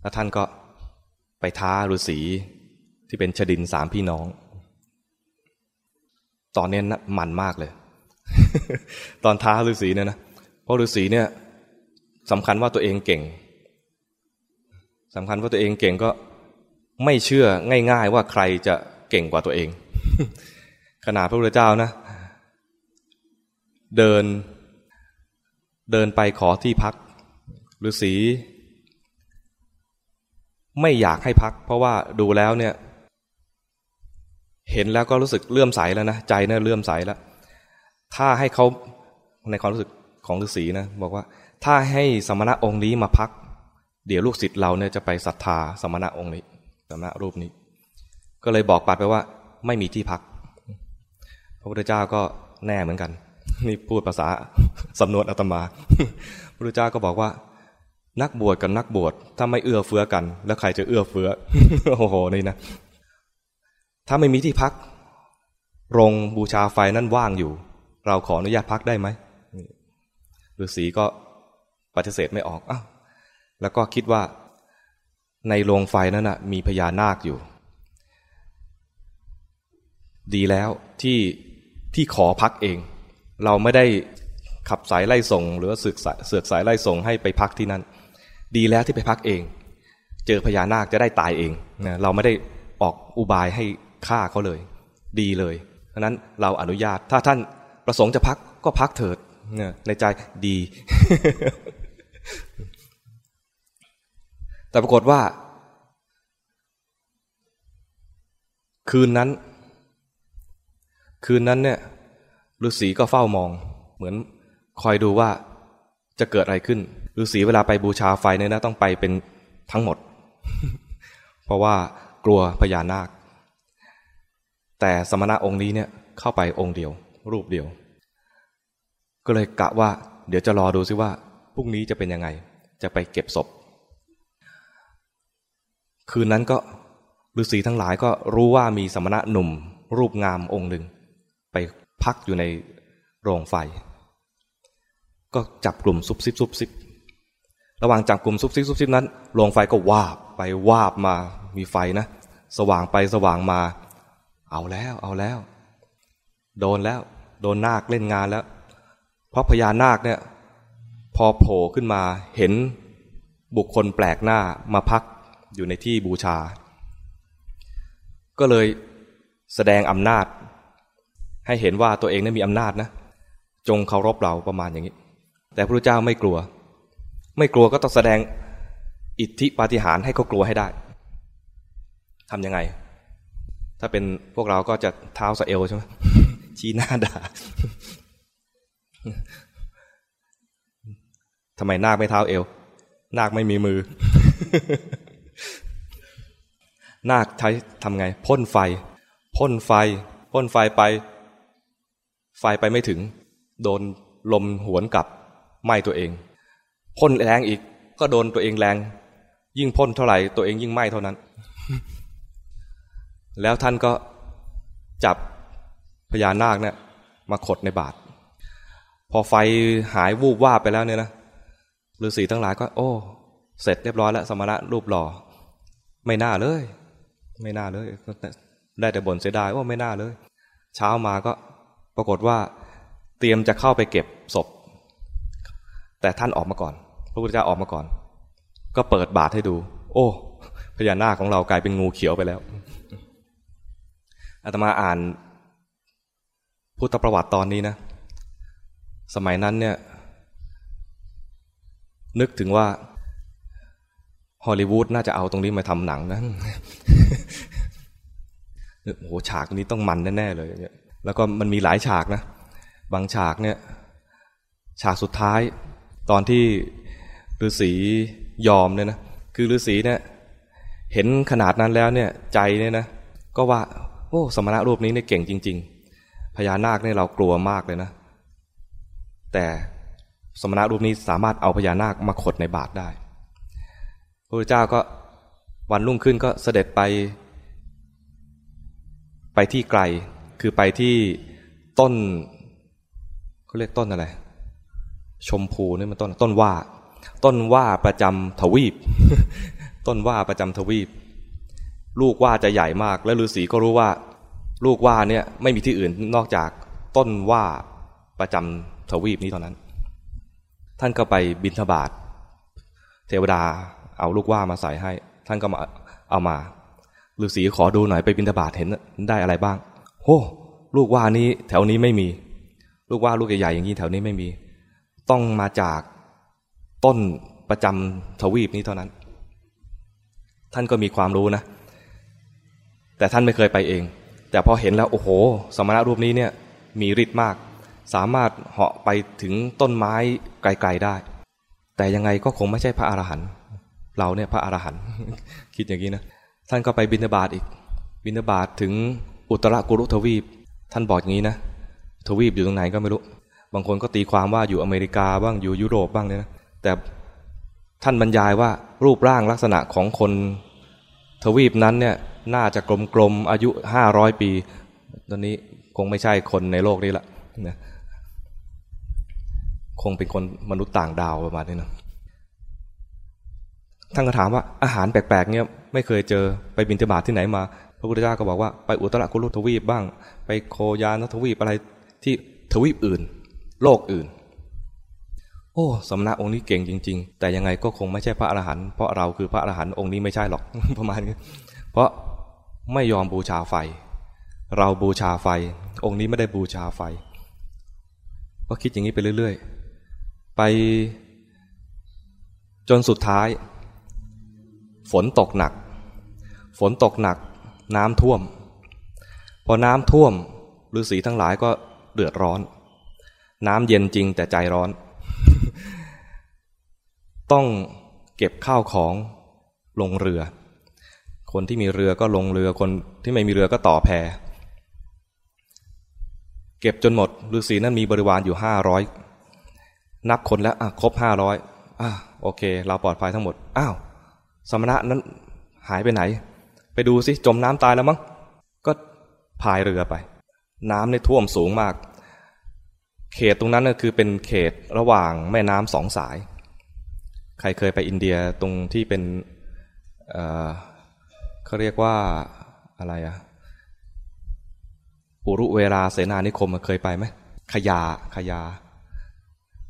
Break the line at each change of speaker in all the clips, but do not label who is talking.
แล้วท่านก็ไปท้าฤาษีที่เป็นชดินสามพี่น้อง ตอนนี้นะมันมากเลย ตอนท้าฤาษีเนี่ยนะเพราะฤาษีเนี่ยสำคัญว่าตัวเองเก่งสำคัญว่าตัวเองเก่งก็ไม่เชื่อง่าย ๆ ว่าใครจะเก่งกว่าตัวเอง ขนาดพระพุทธเจ้านะ เดิน เดินไปขอที่พักฤาษี ไม่อยากให้พัก เพราะว่าดูแล้วเนี่ย เห็นแล้วก็รู้สึกเลื่อมใสแล้วนะใจเนี่ยเลื่อมใสแล้ว ถ้าให้เขาในความรู้สึกของฤาษีนะบอกว่า ถ้าให้สมณะองค์นี้มาพัก เดี๋ยวลูกศิษย์เราเนี่ยจะไปศรัทธาสมณะองค์นี้สมณะรูปนี้ ก็เลยบอกปัดไปว่า ไม่มีที่พัก พระพุทธเจ้าก็แน่เหมือนกัน นี่พูดภาษาสำนวนอาตมา พระพุทธเจ้าก็บอกว่า นักบวชกับนักบวชถ้าไม่เอื้อเฟื้อกัน แล้วใครจะเอื้อเฟื้อโอ้โหนี่นะ ถ้าไม่มีที่พัก โรงบูชาไฟนั่นว่างอยู่ เราขออนุญาตพักได้ไหมฤาษีก็ปฏิเสธไม่ออกอ้าวแล้วก็คิดว่าในโรงไฟนั้นนะมีพญานาคอยู่ ดีแล้วที่ที่ขอพักเอง เราไม่ได้ขับสายไล่ส่ง หรือเสือกสายไล่ส่งให้ไปพักที่นั่น ดีแล้วที่ไปพักเอง เจอพญานาคจะได้ตายเองนะเราไม่ได้ออกอุบายให้ฆ่าเขาเลย ดีเลยเพราะนั้นเราอนุญาตถ้าท่านประสงค์จะพักก็พักเถิดในใจดี แต่ปรากฏว่า คืนนั้น คืนนั้นเนี่ยฤาษีก็เฝ้ามอง เหมือนคอยดูว่าจะเกิดอะไรขึ้น ฤาษีเวลาไปบูชาไฟเนี่ยนะต้องไปเป็นทั้งหมด เพราะว่ากลัวพญานาค แต่สมณะองค์นี้เนี่ยเข้าไปองค์เดียว รูปเดียว ก็เลยกะว่า เดี๋ยวจะรอดูซิว่าพรุ่งนี้จะเป็นยังไง จะไปเก็บศพ คืนนั้นก็ฤาษีทั้งหลายก็รู้ว่ามีสมณะหนุ่ม รูปงามองค์หนึ่ง ไปพักอยู่ในโรงไฟ ก็จับกลุ่มซุบซิบซุบซิบ ระหว่างจับกลุ่มซุบซิบซุบซิบนั้นโรงไฟก็วาบไปวาบมา มีไฟนะ สว่างไปสว่างมา เอาแล้วเอาแล้ว โดนแล้ว โดนนาคเล่นงานแล้ว เพราะพญานาคเนี่ย พอโผล่ขึ้นมาเห็นบุคคลแปลกหน้ามาพักอยู่ในที่บูชา ก็เลยแสดงอำนาจ ให้เห็นว่าตัวเองนั้นมีอำนาจนะ จงเคารพเราประมาณอย่างนี้ แต่พระเจ้าไม่กลัว ไม่กลัวก็ต้องแสดงอิทธิปาฏิหาริย์ให้เขากลัวให้ได้ทำยังไง ถ้าเป็นพวกเราก็จะเท้าสะเอลใช่ไหมชี้หน้าด่าทำไมนาคไม่เท้าเอว นาคไม่มีมือ นาคใช้ทำไง พ่นไฟ พ่นไฟ พ่นไฟไป ไฟไปไม่ถึง โดนลมหวนกลับไหม้ตัวเอง พ่นแรงอีก ก็โดนตัวเองแรง ยิ่งพ่นเท่าไหร่ตัวเองยิ่งไหม้เท่านั้น แล้วท่านก็จับพญานาคเนี่ยมาขดในบาตรพอไฟหายวูบวาบไปแล้วเนี่ยนะฤาษีทั้งหลายก็ โอ้ เสร็จเรียบร้อยแล้วสมณะรูปหล่อ ไม่น่าเลย ไม่น่าเลย ได้แต่บ่นเสียดายว่าไม่น่าเลย เช้ามาก็ปรากฏว่า เตรียมจะเข้าไปเก็บศพ แต่ท่านออกมาก่อน พระพุทธเจ้าออกมาก่อน ก็เปิดบาตรให้ดู โอ้พญานาคของเรากลายเป็นงูเขียวไปแล้วอาตมาอ่าน พุทธประวัติตอนนี้นะ สมัยนั้นเนี่ย นึกถึงว่าฮอลลีวูดน่าจะเอาตรงนี้มาทำหนังนะโอ้โหฉากนี้ต้องมันแน่ๆเลยเนี่ยแล้วก็มันมีหลายฉากนะ บางฉากเนี่ย ฉากสุดท้าย ตอนที่ ฤาษียอมเนี่ยนะคือฤาษีเนี่ยเห็นขนาดนั้นแล้วเนี่ยใจเนี่ยนะก็ว่าโอ้สมณะรูปนี้เนี่ยเก่งจริง ๆ พญานาคเนี่ยเรากลัวมากเลยนะ แต่สมณะรูปนี้สามารถเอาพญานาคมาขดในบาตรได้พระพุทธเจ้าก็วันรุ่งขึ้นก็เสด็จไป ไปที่ไกล คือไปที่ต้นเขาเรียกต้นอะไร ชมพูนี่มันต้นต้นว่า ต้นว่าประจำทวีป ต้นว่าประจำทวีป ลูกว่าจะใหญ่มาก และฤาษีก็รู้ว่า ลูกว่าเนี่ยไม่มีที่อื่นนอกจากต้นว่าประจำทวีปนี้เท่านั้น ท่านก็ไปบินทบาทเทวดาเอาลูกว่ามาใส่ให้ ท่านก็มาเอามาฤาษีขอดูหน่อยไปบินทบาทเห็นได้อะไรบ้างโอ้ลูกว่านี้แถวนี้ไม่มี ลูกว่าลูกใหญ่ๆอย่างนี้แถวนี้ไม่มี ต้องมาจาก ต้นประจำทวีปนี้เท่านั้น ท่านก็มีความรู้นะ แต่ท่านไม่เคยไปเอง แต่พอเห็นแล้ว โอ้โห สมณะรูปนี้เนี่ยมีฤทธิ์มาก สามารถเหาะไปถึงต้นไม้ไกลๆได้ แต่ยังไงก็คงไม่ใช่พระอรหันต์เราเนี่ยพระอรหันต์คิดอย่างนี้นะ ท่านก็ไปบินาบาตอีก บินาบาตถึงอุตรกุรุทวีป ท่านบอกอย่างนี้นะ ทวีปอยู่ตรงไหนก็ไม่รู้ บางคนก็ตีความว่าอยู่อเมริกาบ้างอยู่ยุโรปบ้างเนี่ยนะ แต่ท่านบรรยายว่ารูปร่างลักษณะของคนทวีปนั้นเนี่ยน่าจะกลมๆอายุห้าร้อยปี ตอนนี้คงไม่ใช่คนในโลกนี้ละนะคงเป็นคนมนุษย์ต่างดาวประมาณนี้นะท่านก็ถามว่าอาหารแปลกๆเนี่ยไม่เคยเจอไปบินทบาทที่ไหนมา พระพุทธเจ้าก็บอกว่าไปอุตรกุลุทวีปบ้าง ไปโคยานทวีปอะไรที่ทวีปอื่น โลกอื่น โอ้สมณะองค์นี้เก่งจริง ๆ แต่ยังไงก็คงไม่ใช่พระอรหันต์เพราะเราคือพระอรหันต์องค์นี้ไม่ใช่หรอกประมาณนี้เพราะไม่ยอมบูชาไฟ เราบูชาไฟ องค์นี้ไม่ได้บูชาไฟก็คิดอย่างนี้ไปเรื่อย ๆ ไปจนสุดท้าย ฝนตกหนัก ฝนตกหนัก น้ำท่วม พอน้ำท่วมฤาษีทั้งหลายก็เดือดร้อน น้ำเย็นจริงแต่ใจร้อน ต้องเก็บข้าวของลงเรือ คนที่มีเรือก็ลงเรือคนที่ไม่มีเรือก็ต่อแพเก็บจนหมดฤาษีนั้นมีบริวารอยู่ห้าร้อยนับคนแล้วอะครบห้าร้อยอะโอเค เราปลอดภัยทั้งหมดอ้าวสมณะนั้นหายไปไหน ไปดูสิจมน้ำตายแล้วมั้งก็พายเรือไป น้ำในท่วมสูงมาก เขตตรงนั้นก็คือเป็นเขตระหว่างแม่น้ำสองสาย ใครเคยไปอินเดียตรงที่เป็นเขาเรียกว่าอะไรอะอุรุเวลาเสนานิคมเคยไปไหมขยาขยา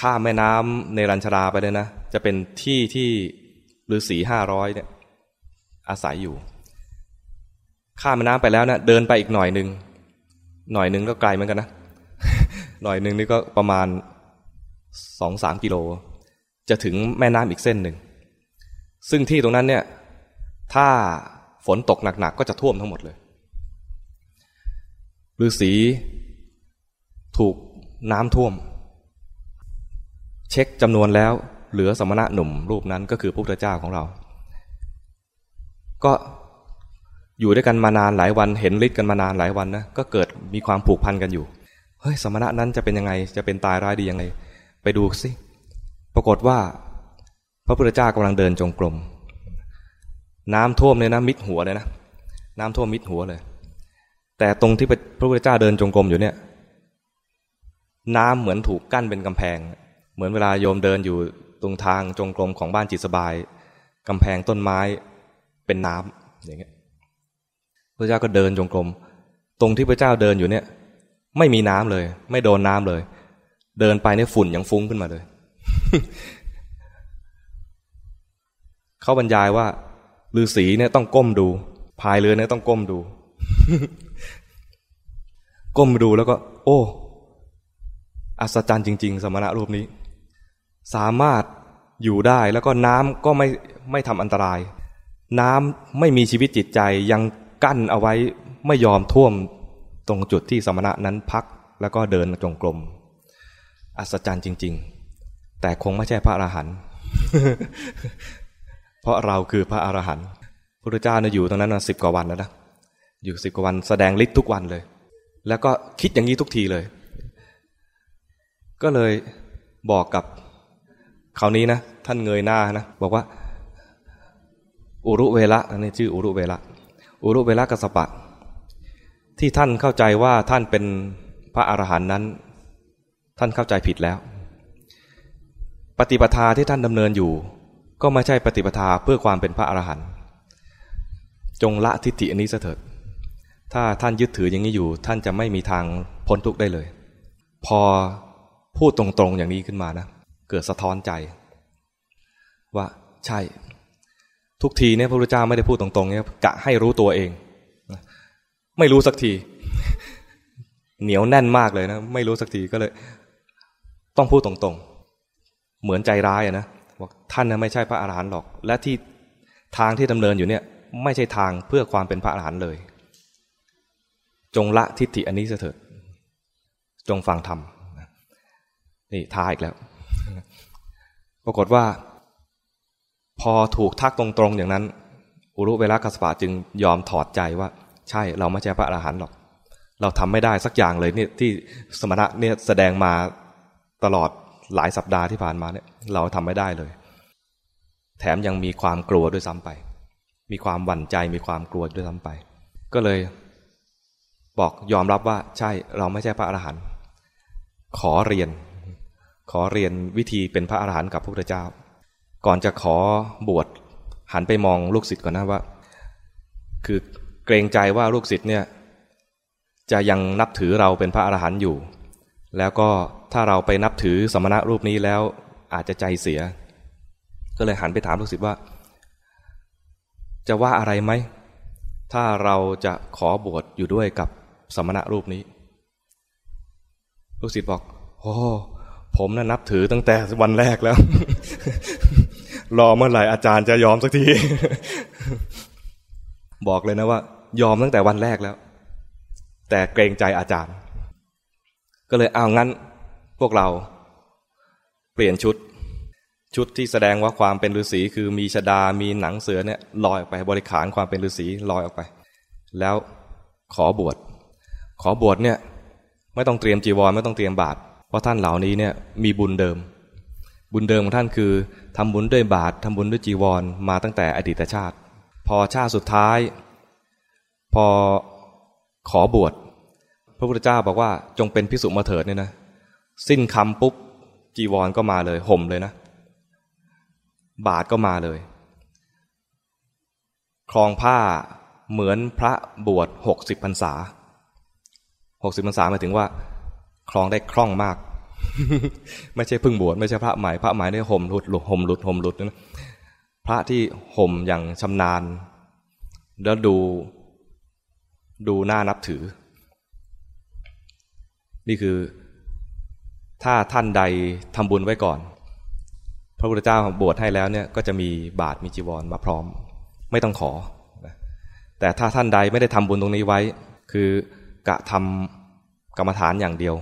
ข้ามแม่น้ำในรัญชราไปเลยนะ จะเป็นที่ที่ฤาษีห้าร้อยเนี่ย อาศัยอยู่ ข้ามแม่น้ำไปแล้วนะเดินไปอีกหน่อยหนึ่งหน่อยหนึ่งก็ไกลเหมือนกันนะ หน่อยหนึ่งนี่ก็ประมาณสองสามกิโล จะถึงแม่น้ำอีกเส้นหนึ่ง ซึ่งที่ตรงนั้นเนี่ยถ้าฝนตกหนักๆก็จะท่วมทั้งหมดเลยฤาษีถูกน้ำท่วม เช็คจำนวนแล้วเหลือสมณะหนุ่มรูปนั้นก็คือพระพุทธเจ้าของเรา ก็อยู่ด้วยกันมานานหลายวันเห็นฤทธิ์กันมานานหลายวันนะก็เกิดมีความผูกพันกันอยู่เฮ้ยสมณะนั้นจะเป็นยังไงจะเป็นตายร้ายดียังไง ไปดูสิ ปรากฏว่า พระพุทธเจ้ากำลังเดินจงกรม น้ำท่วมเนี่ยนะมิดหัวเลยนะน้ำท่วมมิดหัวเลย แต่ตรงที่พระพุทธเจ้าเดินจงกรมอยู่เนี่ย น้ำเหมือนถูกกั้นเป็นกำแพง เหมือนเวลาโยมเดินอยู่ตรงทางจงกรมของบ้านจิตสบายกำแพงต้นไม้เป็นน้ำอย่างเงี้ยพระเจ้าก็เดินจงกรม ตรงที่พระเจ้าเดินอยู่เนี่ย ไม่มีน้ำเลย ไม่โดนน้ำเลย เดินไปเนี่ยฝุ่นยังฟุ้งขึ้นมาเลย เขาบรรยายว่าฤาษีเนี่ยต้องก้มดูพายเรือเนี่ยต้องก้มดู ก้มดูแล้วก็ โอ้อัศจรรย์จริง ๆ สมณะรูปนี้ สามารถอยู่ได้แล้วก็น้ำก็ไม่ไม่ทำอันตราย น้ำไม่มีชีวิตจิตใจยังกั้นเอาไว้ไม่ยอมท่วมตรงจุดที่สมณะนั้นพักแล้วก็เดินจงกรมอัศจรรย์จริง ๆ แต่คงไม่ใช่พระอรหันต์เพราะเราคือพระอรหันต์พระพุทธเจ้าเนี่ยอยู่ตรงนั้นมาสิบกว่าวันแล้วนะอยู่สิบกว่าวันแสดงฤทธิ์ทุกวันเลย แล้วก็คิดอย่างนี้ทุกทีเลย ก็เลยบอกกับคราวนี้นะท่านเงยหน้านะบอกว่าอุรุเวละอันนี้ชื่ออุรุเวละอุรุเวละกัสปะ ที่ท่านเข้าใจว่าท่านเป็นพระอรหันต์นั้น ท่านเข้าใจผิดแล้ว ปฏิปทาที่ท่านดำเนินอยู่ ก็ไม่ใช่ปฏิปทาเพื่อความเป็นพระอรหันต์จงละทิฏฐิอันนี้เถิด ถ้าท่านยึดถืออย่างนี้อยู่ ท่านจะไม่มีทางพ้นทุกข์ได้เลย พอพูดตรงๆอย่างนี้ขึ้นมานะ เกิดสะท้อนใจ ว่าใช่ ทุกทีเนี่ยพระพุทธเจ้าไม่ได้พูดตรงๆเนี่ยกะให้รู้ตัวเอง ไม่รู้สักที เหนียวแน่นมากเลยนะ ไม่รู้สักทีก็เลย ต้องพูดตรงๆ เหมือนใจร้ายนะว่าท่านนะไม่ใช่พระอาหารหันต์หรอก และที่ทางที่ดำเนินอยู่เนี่ยไม่ใช่ทางเพื่อความเป็นพระอรหันต์เลย จงละทิฏฐิอันนี้เถิดจงฟังธรรมนี่ท้าอีกแล้ว ปรากฏว่า พอถูกทักตรงๆอย่างนั้น อุรุเวลากัสปะจึงยอมถอดใจว่า ใช่เราไม่ใช่พระอรหันต์หรอก เราทำไม่ได้สักอย่างเลยเนี่ยที่สมณะเนี่ยแสดงมาตลอด หลายสัปดาห์ที่ผ่านมาเนี่ยเราทำไม่ได้เลย แถมยังมีความกลัวด้วยซ้ำไป มีความหวั่นใจมีความกลัวด้วยซ้ำไป ก็เลย บอกยอมรับว่าใช่เราไม่ใช่พระอรหันต์ขอเรียน ขอเรียนวิธีเป็นพระอรหันต์กับพระพุทธเจ้า ก่อนจะขอบวชหันไปมองลูกศิษย์ก่อนนะว่า คือเกรงใจว่าลูกศิษย์เนี่ยจะยังนับถือเราเป็นพระอรหันต์อยู่ แล้วก็ ถ้าเราไปนับถือสมณะรูปนี้แล้วอาจจะใจเสีย ก็เลยหันไปถามลูกศิษย์ว่า จะว่าอะไรไหม ถ้าเราจะขอบวชอยู่ด้วยกับสมณะรูปนี้ ลูกศิษย์บอกโอ้ผมน่ะนับถือตั้งแต่วันแรกแล้ว รอเมื่อไหร่อาจารย์จะยอมสักที บอกเลยนะว่า ยอมตั้งแต่วันแรกแล้ว แต่เกรงใจอาจารย์ ก็เลยเอางั้น พวกเราเปลี่ยนชุด ชุดที่แสดงว่าความเป็นฤาษีคือมีชดา มีหนังเสือเนี่ยลอยออกไปบริขารความเป็นฤาษีลอยออกไป แล้วขอบวชขอบวชเนี่ยไม่ต้องเตรียมจีวรไม่ต้องเตรียมบาตรเพราะท่านเหล่านี้เนี่ยมีบุญเดิม บุญเดิมของท่านคือทำบุญด้วยบาตรทำบุญด้วยจีวรมาตั้งแต่อดีตชาติ พอชาติสุดท้าย พอขอบวชพระพุทธเจ้าบอกว่าจงเป็นพิสุมาเถิดเนี่ยนะ สิ้นคำปุ๊บ จีวรก็มาเลยห่มเลยนะ บาทก็มาเลย คลองผ้าเหมือนพระบวชหกสิบพรรษาหกสิบพรรษาหมายถึงว่า คลองได้คล่องมาก ไม่ใช่พึ่งบวชไม่ใช่พระใหม่พระใหม่ได้ห่มหลุดหลุดห่มหลุดห่มหลุดนะพระที่ห่มอย่างชำนาญ แล้วดูดูน่านับถือ นี่คือ ถ้าท่านใดทำบุญไว้ก่อน พระพุทธเจ้าบวชให้แล้วเนี่ยก็จะมีบาตรมีจีวรมาพร้อม ไม่ต้องขอ แต่ถ้าท่านใดไม่ได้ทำบุญตรงนี้ไว้ คือกะทำกรรมฐานอย่างเดียว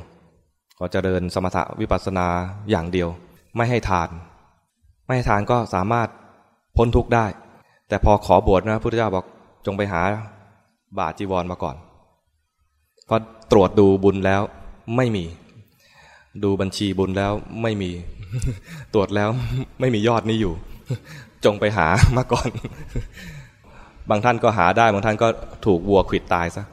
ก็เจริญสมถะวิปัสสนาอย่างเดียว ไม่ให้ทาน ไม่ให้ทานก็สามารถพ้นทุกข์ได้ แต่พอขอบวชนะพระพุทธเจ้าบอกจงไปหาบาตรจีวรมาก่อนพอตรวจดูบุญแล้วไม่มี ดูบัญชีบุญแล้วไม่มีตรวจแล้วไม่มียอดนี้อยู่ จงไปหามาก่อน บางท่านก็หาได้ บางท่านก็ถูกวัวขิดตายซะ